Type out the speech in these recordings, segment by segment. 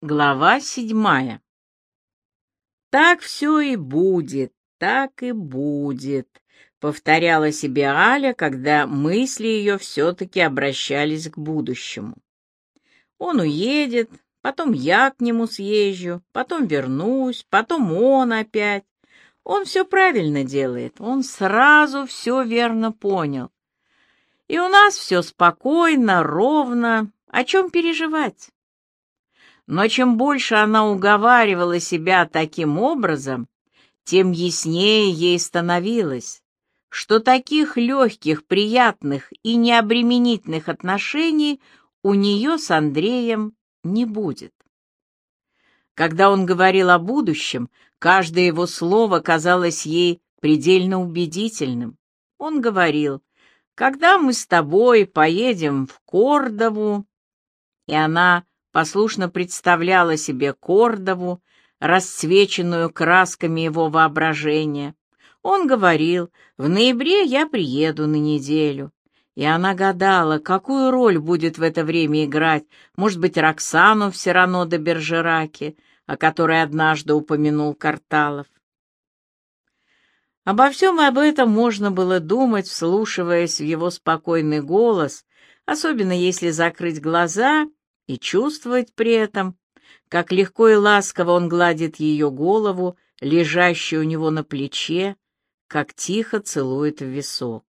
Глава седьмая. «Так все и будет, так и будет», — повторяла себе Аля, когда мысли ее все-таки обращались к будущему. «Он уедет, потом я к нему съезжу, потом вернусь, потом он опять. Он все правильно делает, он сразу все верно понял. И у нас все спокойно, ровно, о чем переживать?» Но чем больше она уговаривала себя таким образом, тем яснее ей становилось, что таких легких, приятных и необременительных отношений у нее с Андреем не будет. Когда он говорил о будущем, каждое его слово казалось ей предельно убедительным. Он говорил, «Когда мы с тобой поедем в Кордову», и она послушно представляла себе Кордову, расцвеченную красками его воображения. Он говорил, в ноябре я приеду на неделю. И она гадала, какую роль будет в это время играть, может быть, Роксану все равно до Бержераки, о которой однажды упомянул Карталов. Обо всем об этом можно было думать, вслушиваясь в его спокойный голос, особенно если закрыть глаза и чувствовать при этом, как легко и ласково он гладит ее голову, лежащую у него на плече, как тихо целует в висок.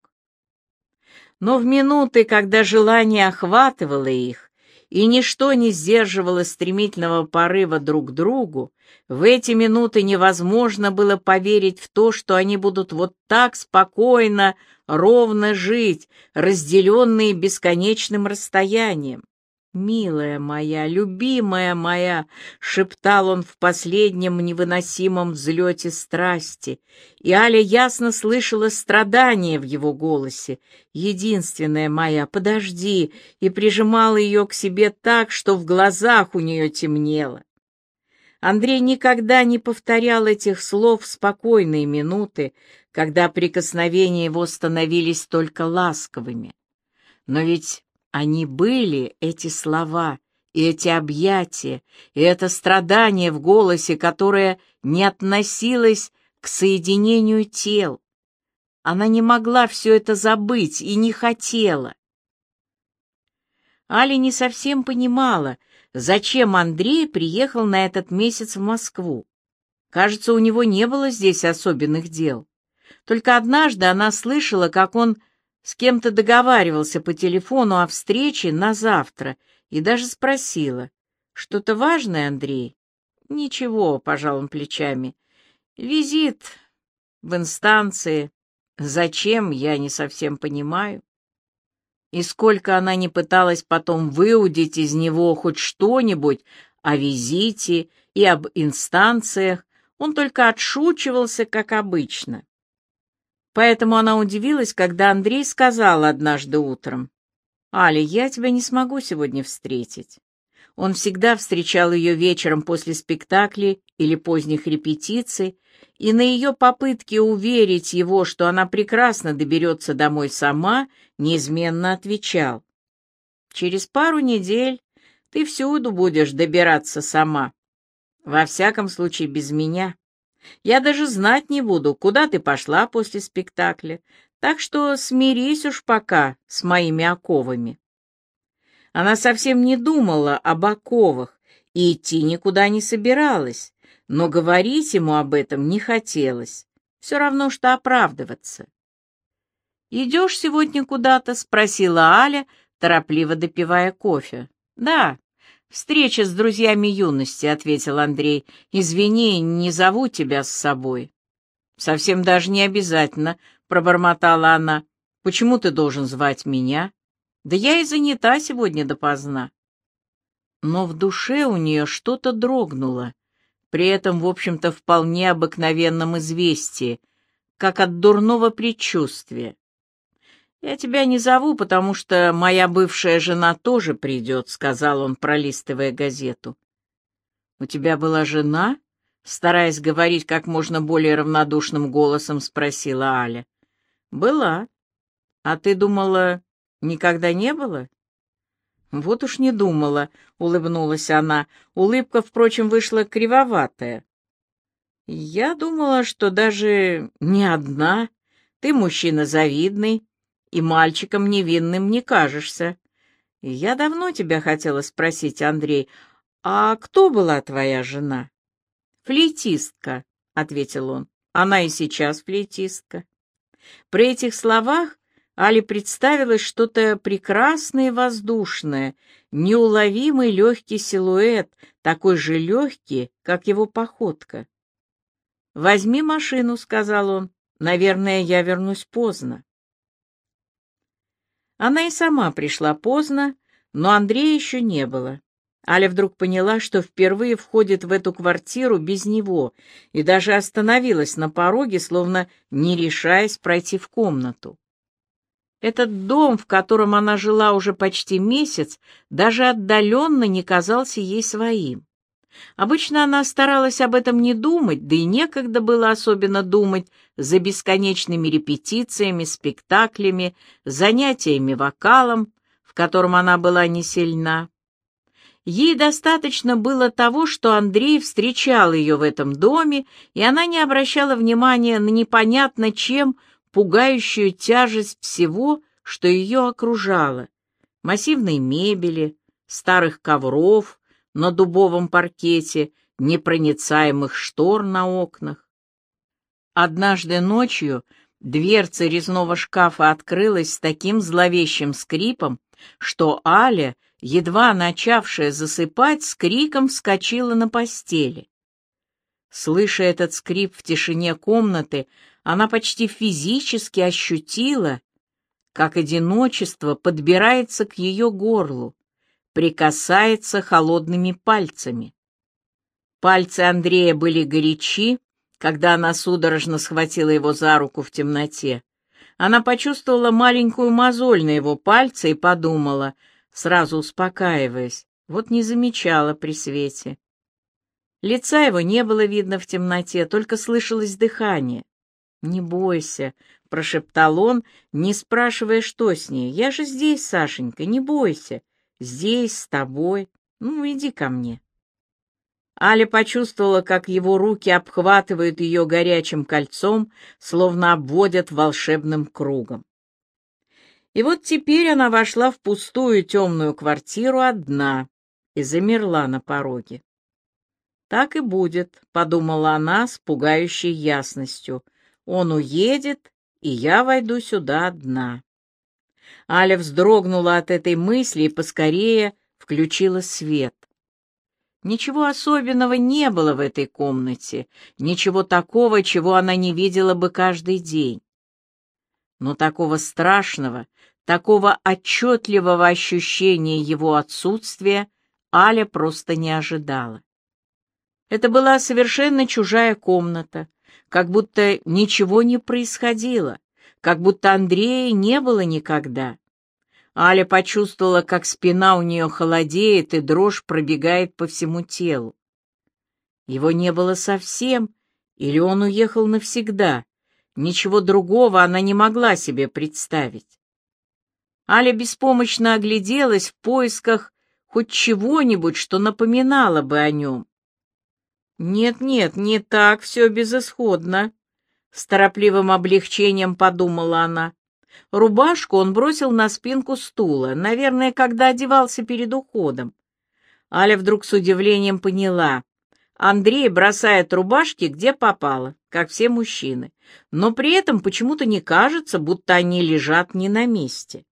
Но в минуты, когда желание охватывало их, и ничто не сдерживало стремительного порыва друг к другу, в эти минуты невозможно было поверить в то, что они будут вот так спокойно, ровно жить, разделенные бесконечным расстоянием. «Милая моя, любимая моя!» — шептал он в последнем невыносимом взлете страсти, и Аля ясно слышала страдания в его голосе. «Единственная моя, подожди!» и прижимала ее к себе так, что в глазах у нее темнело. Андрей никогда не повторял этих слов в спокойные минуты, когда прикосновения его становились только ласковыми. Но ведь они были, эти слова, и эти объятия, и это страдание в голосе, которое не относилось к соединению тел. Она не могла все это забыть и не хотела. Али не совсем понимала, зачем Андрей приехал на этот месяц в Москву. Кажется, у него не было здесь особенных дел. Только однажды она слышала, как он с кем-то договаривался по телефону о встрече на завтра и даже спросила. «Что-то важное, Андрей?» «Ничего», — пожал он плечами. «Визит в инстанции. Зачем, я не совсем понимаю». И сколько она не пыталась потом выудить из него хоть что-нибудь о визите и об инстанциях, он только отшучивался, как обычно. Поэтому она удивилась, когда Андрей сказал однажды утром, «Аля, я тебя не смогу сегодня встретить». Он всегда встречал ее вечером после спектаклей или поздних репетиций, и на ее попытки уверить его, что она прекрасно доберется домой сама, неизменно отвечал. «Через пару недель ты всюду будешь добираться сама. Во всяком случае, без меня. Я даже знать не буду, куда ты пошла после спектакля, так что смирись уж пока с моими оковами. Она совсем не думала об оковах и идти никуда не собиралась, но говорить ему об этом не хотелось, все равно, что оправдываться. «Идешь сегодня куда-то?» — спросила Аля, торопливо допивая кофе. «Да, «Встреча с друзьями юности», — ответил Андрей. «Извини, не зову тебя с собой». «Совсем даже не обязательно», — пробормотала она. «Почему ты должен звать меня?» «Да я и занята сегодня допоздна». Но в душе у нее что-то дрогнуло, при этом, в общем-то, вполне обыкновенном известии, как от дурного предчувствия. «Я тебя не зову, потому что моя бывшая жена тоже придет», — сказал он, пролистывая газету. «У тебя была жена?» — стараясь говорить как можно более равнодушным голосом, спросила Аля. «Была. А ты думала, никогда не было?» Вот уж не думала, улыбнулась она. Улыбка, впрочем, вышла кривоватая. Я думала, что даже не одна. Ты мужчина завидный и мальчиком невинным не кажешься. Я давно тебя хотела спросить, Андрей, а кто была твоя жена? Флейтистка, ответил он. Она и сейчас флейтистка. При этих словах Али представилось что-то прекрасное и воздушное, неуловимый легкий силуэт, такой же легкий, как его походка. «Возьми машину», — сказал он. «Наверное, я вернусь поздно». Она и сама пришла поздно, но Андрея еще не было. Аля вдруг поняла, что впервые входит в эту квартиру без него, и даже остановилась на пороге, словно не решаясь пройти в комнату. Этот дом, в котором она жила уже почти месяц, даже отдаленно не казался ей своим. Обычно она старалась об этом не думать, да и некогда было особенно думать за бесконечными репетициями, спектаклями, занятиями вокалом, в котором она была не сильна. Ей достаточно было того, что Андрей встречал ее в этом доме, и она не обращала внимания на непонятно чем пугающую тяжесть всего, что ее окружало. Массивной мебели, старых ковров на дубовом паркете, непроницаемых штор на окнах. Однажды ночью дверца резного шкафа открылась с таким зловещим скрипом, что Аля, едва начавшая засыпать, с криком вскочила на постели. Слыша этот скрип в тишине комнаты, она почти физически ощутила, как одиночество подбирается к ее горлу, прикасается холодными пальцами. Пальцы Андрея были горячи, когда она судорожно схватила его за руку в темноте. Она почувствовала маленькую мозоль на его пальце и подумала, сразу успокаиваясь, вот не замечала при свете. Лица его не было видно в темноте, только слышалось дыхание. «Не бойся», — прошептал он, не спрашивая, что с ней. «Я же здесь, Сашенька, не бойся. Здесь, с тобой. Ну, иди ко мне». Аля почувствовала, как его руки обхватывают ее горячим кольцом, словно обводят волшебным кругом. И вот теперь она вошла в пустую темную квартиру одна и замерла на пороге. «Так и будет», — подумала она с пугающей ясностью — он уедет, и я войду сюда одна. Аля вздрогнула от этой мысли и поскорее включила свет. Ничего особенного не было в этой комнате, ничего такого, чего она не видела бы каждый день. Но такого страшного, такого отчетливого ощущения его отсутствия Аля просто не ожидала. Это была совершенно чужая комната, как будто ничего не происходило, как будто Андрея не было никогда. Аля почувствовала, как спина у нее холодеет и дрожь пробегает по всему телу. Его не было совсем, или он уехал навсегда. Ничего другого она не могла себе представить. Аля беспомощно огляделась в поисках хоть чего-нибудь, что напоминало бы о нем. «Нет-нет, не так все безысходно», — с торопливым облегчением подумала она. Рубашку он бросил на спинку стула, наверное, когда одевался перед уходом. Аля вдруг с удивлением поняла. Андрей бросает рубашки где попало, как все мужчины, но при этом почему-то не кажется, будто они лежат не на месте.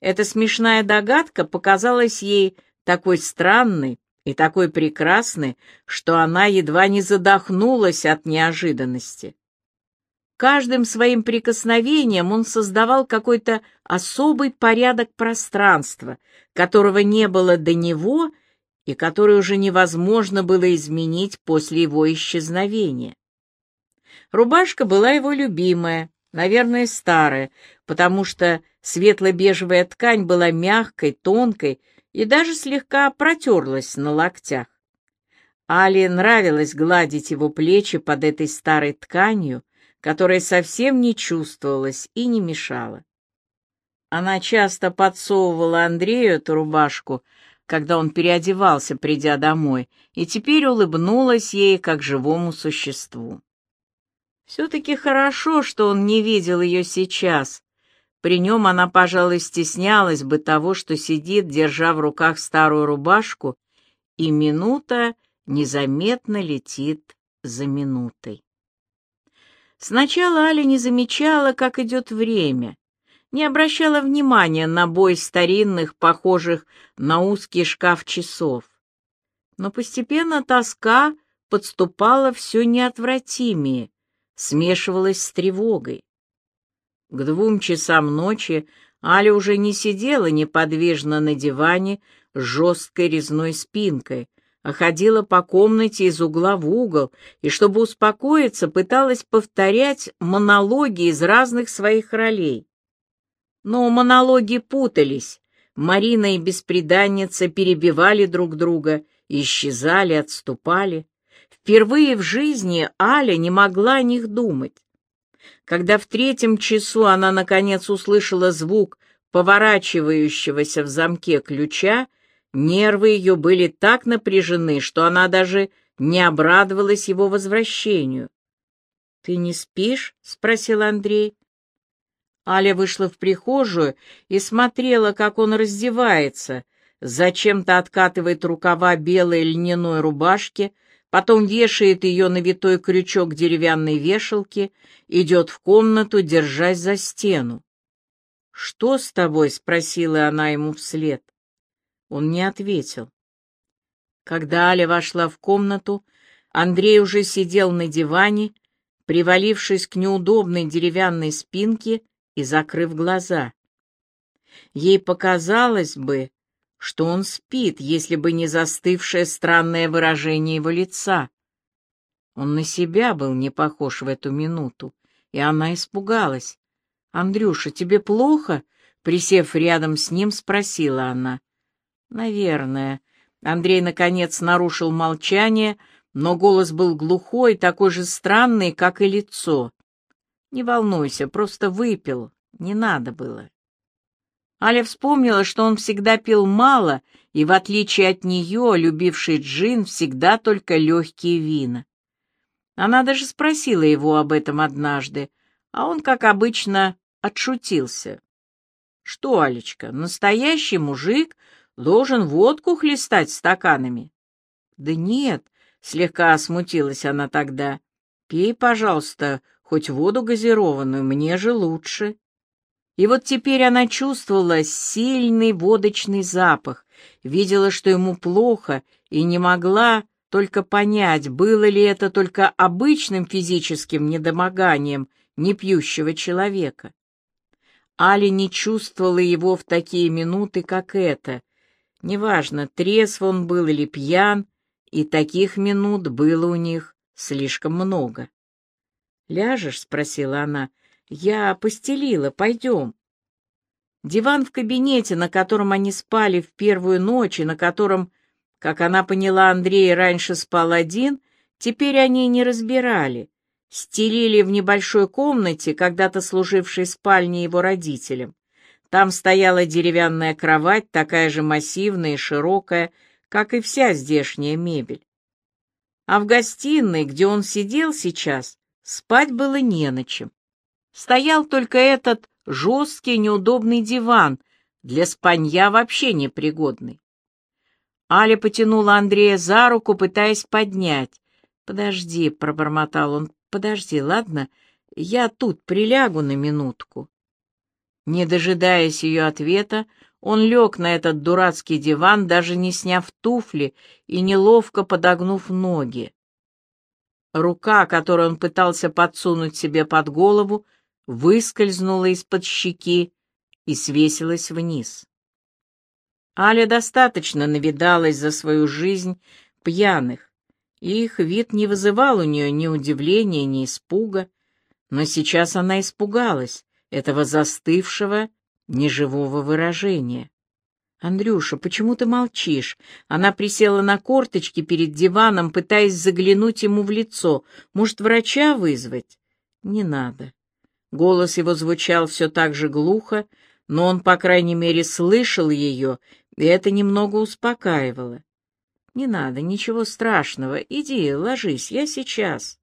Эта смешная догадка показалась ей такой странной, и такой прекрасный, что она едва не задохнулась от неожиданности. Каждым своим прикосновением он создавал какой-то особый порядок пространства, которого не было до него и который уже невозможно было изменить после его исчезновения. Рубашка была его любимая, наверное, старая, потому что светло-бежевая ткань была мягкой, тонкой и даже слегка протерлась на локтях. Али нравилось гладить его плечи под этой старой тканью, которая совсем не чувствовалась и не мешала. Она часто подсовывала Андрею эту рубашку, когда он переодевался, придя домой, и теперь улыбнулась ей, как живому существу. Все-таки хорошо, что он не видел ее сейчас. При нем она, пожалуй, стеснялась бы того, что сидит, держа в руках старую рубашку, и минута незаметно летит за минутой. Сначала Аля не замечала, как идет время, не обращала внимания на бой старинных, похожих на узкий шкаф часов. Но постепенно тоска подступала все неотвратимее, смешивалась с тревогой. К двум часам ночи Аля уже не сидела неподвижно на диване с жесткой резной спинкой, а ходила по комнате из угла в угол и, чтобы успокоиться, пыталась повторять монологи из разных своих ролей. Но монологи путались, Марина и беспреданница перебивали друг друга, исчезали, отступали. Впервые в жизни Аля не могла о них думать. Когда в третьем часу она, наконец, услышала звук поворачивающегося в замке ключа, Нервы ее были так напряжены, что она даже не обрадовалась его возвращению. «Ты не спишь?» — спросил Андрей. Аля вышла в прихожую и смотрела, как он раздевается, зачем-то откатывает рукава белой льняной рубашки, потом вешает ее на витой крючок деревянной вешалки, идет в комнату, держась за стену. «Что с тобой?» — спросила она ему вслед. Он не ответил. Когда Аля вошла в комнату, Андрей уже сидел на диване, привалившись к неудобной деревянной спинке и закрыв глаза. Ей показалось бы, что он спит, если бы не застывшее странное выражение его лица. Он на себя был не похож в эту минуту, и она испугалась. «Андрюша, тебе плохо?» Присев рядом с ним, спросила она. Наверное. Андрей, наконец, нарушил молчание, но голос был глухой, такой же странный, как и лицо. Не волнуйся, просто выпил. Не надо было. Аля вспомнила, что он всегда пил мало, и, в отличие от нее, любивший джин, всегда только легкие вина. Она даже спросила его об этом однажды, а он, как обычно, отшутился. «Что, Алечка, настоящий мужик должен водку хлестать стаканами. Да нет, слегка смутилась она тогда. Пей, пожалуйста, хоть воду газированную, мне же лучше. И вот теперь она чувствовала сильный водочный запах, видела, что ему плохо, и не могла только понять, было ли это только обычным физическим недомоганием непьющего человека. Али не чувствовала его в такие минуты, как это, Неважно, трезв он был или пьян, и таких минут было у них слишком много. «Ляжешь?» — спросила она. «Я постелила, пойдем». Диван в кабинете, на котором они спали в первую ночь, и на котором, как она поняла, Андрей раньше спал один, теперь они не разбирали. Стелили в небольшой комнате, когда-то служившей спальней его родителям. Там стояла деревянная кровать, такая же массивная и широкая, как и вся здешняя мебель. А в гостиной, где он сидел сейчас, спать было не на чем. Стоял только этот жесткий неудобный диван, для спанья вообще непригодный. Аля потянула Андрея за руку, пытаясь поднять. «Подожди», — пробормотал он, — «подожди, ладно? Я тут прилягу на минутку». Не дожидаясь ее ответа, он лег на этот дурацкий диван, даже не сняв туфли и неловко подогнув ноги. Рука, которую он пытался подсунуть себе под голову, выскользнула из-под щеки и свесилась вниз. Аля достаточно навидалась за свою жизнь пьяных, и их вид не вызывал у нее ни удивления, ни испуга, но сейчас она испугалась, этого застывшего, неживого выражения. «Андрюша, почему ты молчишь?» Она присела на корточки перед диваном, пытаясь заглянуть ему в лицо. «Может, врача вызвать?» «Не надо». Голос его звучал все так же глухо, но он, по крайней мере, слышал ее, и это немного успокаивало. «Не надо, ничего страшного. Иди, ложись, я сейчас».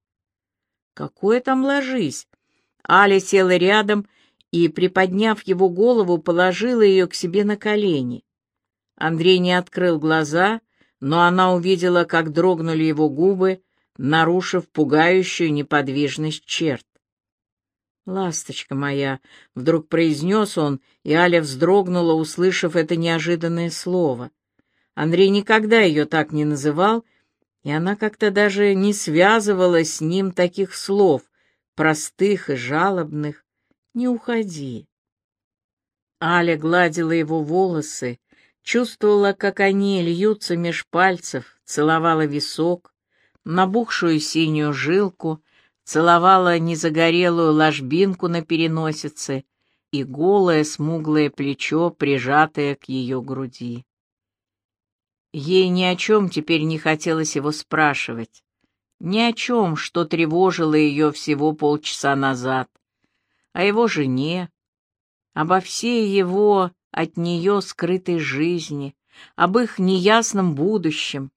«Какое там ложись?» Аля села рядом и, приподняв его голову, положила ее к себе на колени. Андрей не открыл глаза, но она увидела, как дрогнули его губы, нарушив пугающую неподвижность черт. «Ласточка моя!» — вдруг произнес он, и Аля вздрогнула, услышав это неожиданное слово. Андрей никогда ее так не называл, и она как-то даже не связывала с ним таких слов, простых и жалобных. «Не уходи!» Аля гладила его волосы, чувствовала, как они льются меж пальцев, целовала висок, набухшую синюю жилку, целовала незагорелую ложбинку на переносице и голое смуглое плечо, прижатое к ее груди. Ей ни о чем теперь не хотелось его спрашивать, ни о чем, что тревожило ее всего полчаса назад, о его жене, обо всей его от нее скрытой жизни, об их неясном будущем.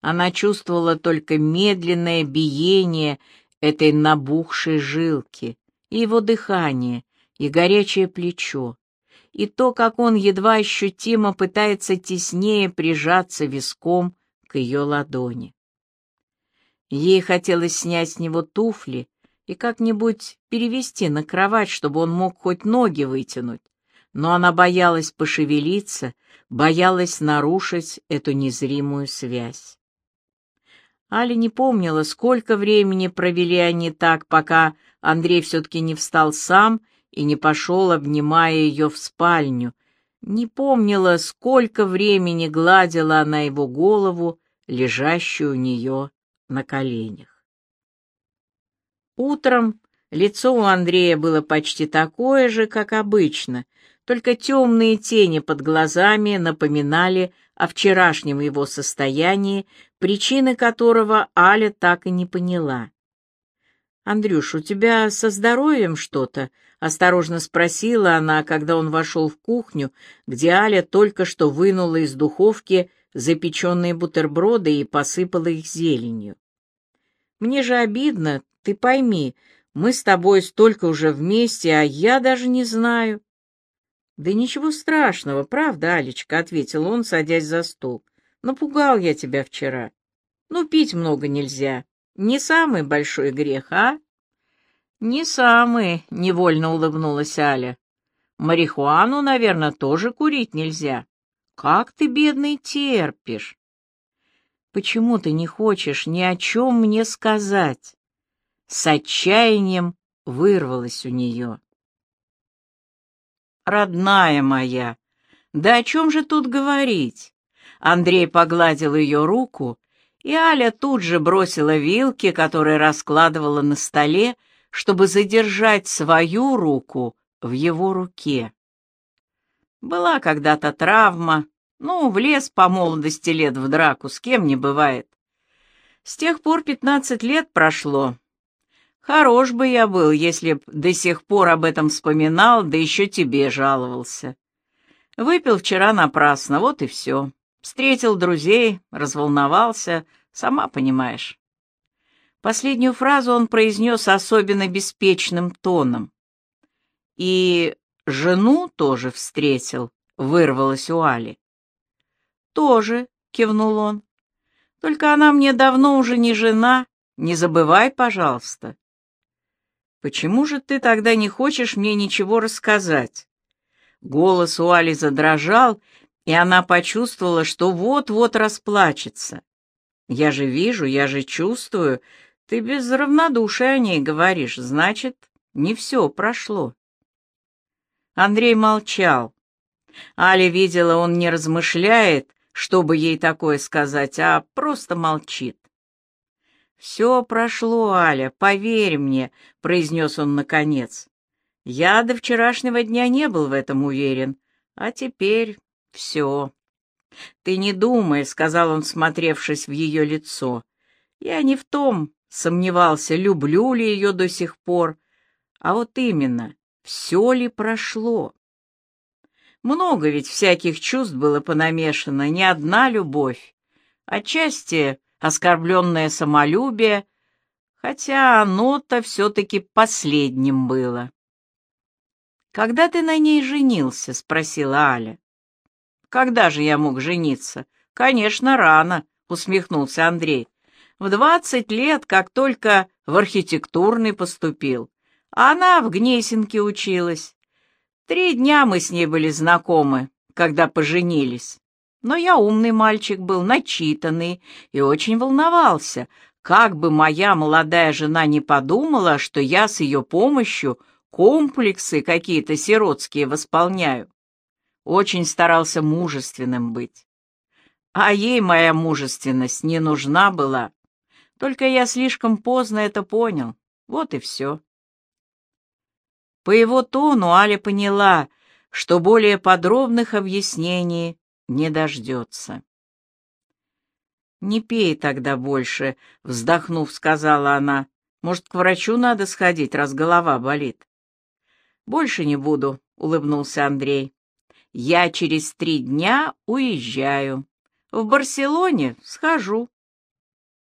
Она чувствовала только медленное биение этой набухшей жилки, и его дыхание, и горячее плечо, и то, как он едва ощутимо пытается теснее прижаться виском к ее ладони. Ей хотелось снять с него туфли и как-нибудь перевести на кровать, чтобы он мог хоть ноги вытянуть, но она боялась пошевелиться, боялась нарушить эту незримую связь. Аля не помнила, сколько времени провели они так, пока Андрей все-таки не встал сам и не пошел, обнимая ее в спальню. Не помнила, сколько времени гладила она его голову, лежащую у нее на коленях. Утром лицо у Андрея было почти такое же, как обычно, только темные тени под глазами напоминали о вчерашнем его состоянии, причины которого Аля так и не поняла. «Андрюш, у тебя со здоровьем что-то?» — осторожно спросила она, когда он вошел в кухню, где Аля только что вынула из духовки запеченные бутерброды и посыпала их зеленью. «Мне же обидно, ты пойми, мы с тобой столько уже вместе, а я даже не знаю». «Да ничего страшного, правда, Алечка?» — ответил он, садясь за стол. «Напугал я тебя вчера. Ну, пить много нельзя. Не самый большой грех, а?» «Не самый», — невольно улыбнулась Аля. «Марихуану, наверное, тоже курить нельзя. Как ты, бедный, терпишь?» «Почему ты не хочешь ни о чем мне сказать?» С отчаянием вырвалось у нее родная моя, да о чем же тут говорить? Андрей погладил ее руку, и Аля тут же бросила вилки, которые раскладывала на столе, чтобы задержать свою руку в его руке. Была когда-то травма, ну, влез по молодости лет в драку, с кем не бывает. С тех пор пятнадцать лет прошло, Хорош бы я был, если б до сих пор об этом вспоминал, да еще тебе жаловался. Выпил вчера напрасно, вот и все. Встретил друзей, разволновался, сама понимаешь. Последнюю фразу он произнес особенно беспечным тоном. И жену тоже встретил, вырвалась у Али. «Тоже», — кивнул он. «Только она мне давно уже не жена, не забывай, пожалуйста». Почему же ты тогда не хочешь мне ничего рассказать? Голос у Али задрожал, и она почувствовала, что вот-вот расплачется. Я же вижу, я же чувствую. Ты без равнодушия о ней говоришь, значит, не все прошло. Андрей молчал. Аля видела, он не размышляет, чтобы ей такое сказать, а просто молчит. «Все прошло, Аля, поверь мне», — произнес он наконец. «Я до вчерашнего дня не был в этом уверен, а теперь все». «Ты не думай», — сказал он, смотревшись в ее лицо. «Я не в том сомневался, люблю ли ее до сих пор, а вот именно, все ли прошло». Много ведь всяких чувств было понамешано, не одна любовь. Отчасти оскорбленное самолюбие, хотя оно-то все-таки последним было. «Когда ты на ней женился?» — спросила Аля. «Когда же я мог жениться?» «Конечно, рано», — усмехнулся Андрей. «В двадцать лет, как только в архитектурный поступил. Она в Гнесинке училась. Три дня мы с ней были знакомы, когда поженились. Но я умный мальчик был, начитанный, и очень волновался, как бы моя молодая жена не подумала, что я с ее помощью комплексы какие-то сиротские восполняю. Очень старался мужественным быть. А ей моя мужественность не нужна была. Только я слишком поздно это понял. Вот и все. По его тону Аля поняла, что более подробных объяснений не дождется. «Не пей тогда больше», — вздохнув, сказала она. «Может, к врачу надо сходить, раз голова болит?» «Больше не буду», — улыбнулся Андрей. «Я через три дня уезжаю. В Барселоне схожу».